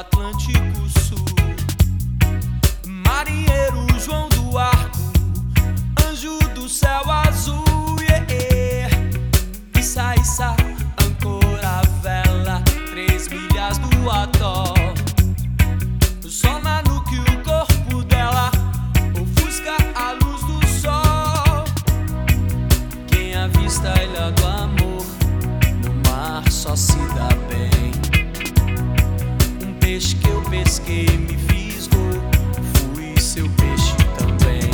Atlântico Sul. Marinheiro João do Arco, anjo do céu azul. Yeah, yeah. Issa, issa, âncora, vela, três milhas do atol. Só na nuque o corpo dela ofusca a luz do sol. Quem avista a ilha do amor no mar só se dá bem. Peixe que eu pesquei me fisgou, fui seu peixe também.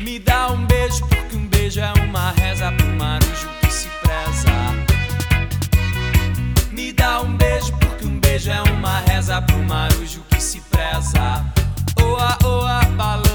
Me dá um beijo, porque um beijo é uma reza pro marujo que se preza. Me dá um beijo, porque um beijo é uma reza pro marujo que se preza. Oa, oa, balanço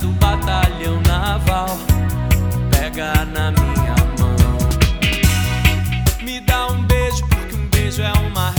do batalhão naval pega na minha mão. Me dá um beijo, porque um beijo é uma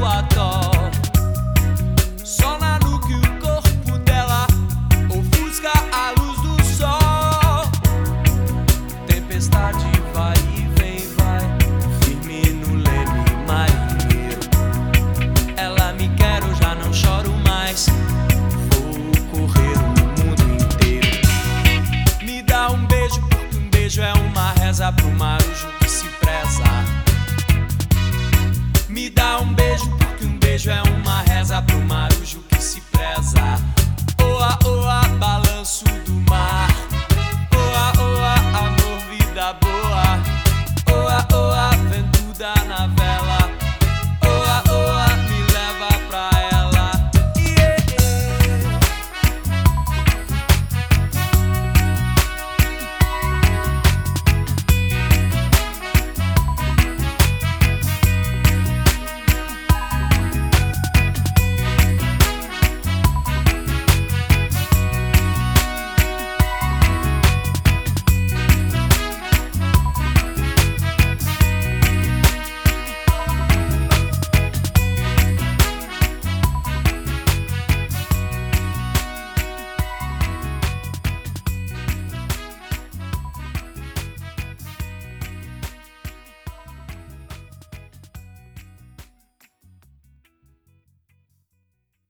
łato.